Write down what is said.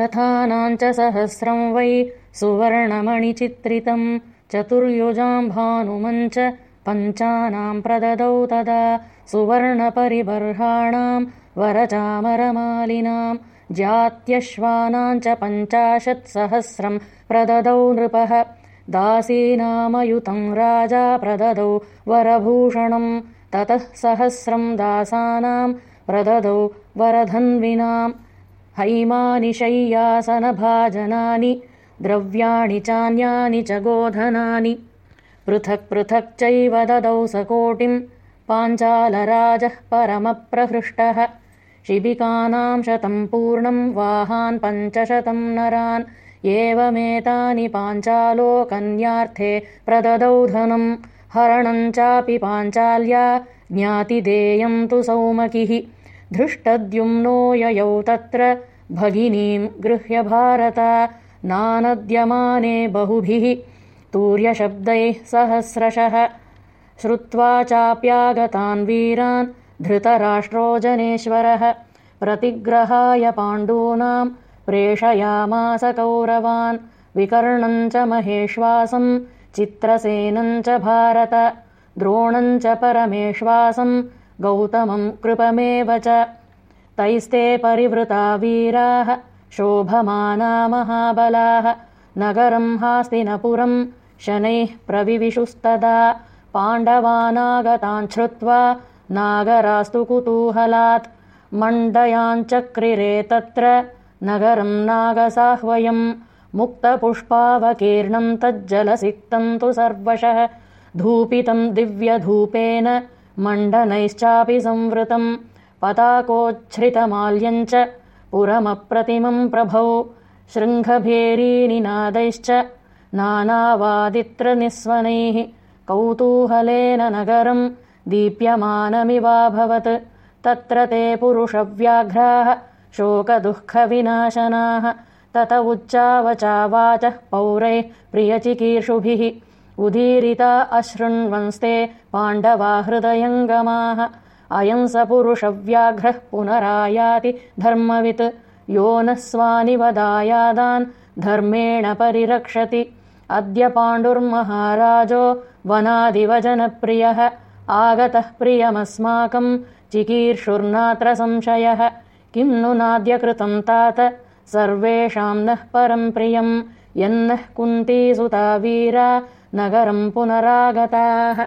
रथानाञ्च सहस्रं वै सुवर्णमणिचित्रितं चतुर्युजाम्भानुमञ्च पञ्चानां प्रददौ तदा सुवर्णपरिबर्हाणां वरचामरमालिनां जात्यश्वानाञ्च पञ्चाशत्सहस्रं प्रददौ नृपः दासीनामयुतं राजा प्रददौ वरभूषणं ततः सहस्रं दासानां प्रददौ वरधन्विनाम् हैमानि शय्यासनभाजनानि द्रव्याणि चान्यानि च गोधनानि। पृथक् पृथक् चैव ददौ सकोटिम् पाञ्चालराजः परमप्रहृष्टः। शिबिकानां शतं पूर्णं वाहान् पञ्चशतं नरान् एवमेतानि पाञ्चालो कन्यार्थे प्रददौ धनं। हरणं चापि पाञ्चाल्या ज्ञातिदेयं तु सौमकिः धृष्टद्युम्नो ययौ तत्र भगिनीं गृह्य भारत। नानद्यमाने बहुभिः तूर्यशब्दैः सहस्रशः। श्रुत्वा चाप्यागतान् वीरान् धृतराष्ट्रो जनेश्वरः प्रतिग्रहाय पाण्डूनां प्रेषयामास कौरवान्। विकर्णं च महेश्वासं चित्रसेनं च भारत। द्रोणं च परमेश्वासं गौतमं कृपमेव च। तैस्ते परिवृता वीराः शोभमाना महाबलाः। नगरं हास्तिनपुरं शनैः प्रविविशुस्तदा। पाण्डवानागतान् श्रुत्वा नागरास्तु कुतूहलात्। मण्डयाञ्चक्रिरे तत्र नगरं नागसाह्वयम्। मुक्तपुष्पावकीर्णं तज्जलसिक्तं तु सर्वशः। धूपितं दिव्यधूपेन मण्डनैश्चापि संवृतम्। पताकोच्छ्रितमाल्यञ्च पुरमप्रतिमं प्रभौ। शृङ्खभेरीनिनादैश्च नानावादित्रनिस्वनैः कौतूहलेन नगरं दीप्यमानमिवाभवत्। तत्र ते पुरुषव्याघ्राः शोकदुःखविनाशनाः। तत उच्चावचावाचः पौरैः प्रियचिकीर्षुभिः उदीरिता अशृण्वंस्ते पाण्डवा हृदयङ्गमाः अयं स पुरुषव्याघ्रः पुनरायाति धर्मवित्। यो न स्वानिवदायादान् धर्मेण परिरक्षति। अद्य पाण्डुर्महाराजो वनादिवजनप्रियः। आगतः प्रियमस्माकं चिकीर्षुर्नात्र संशयः। किं नु नाद्य कृतं तात? सर्वेषां नः परं प्रियं यन्नः कुन्तीसुता वीरा नगरं पुनरागताः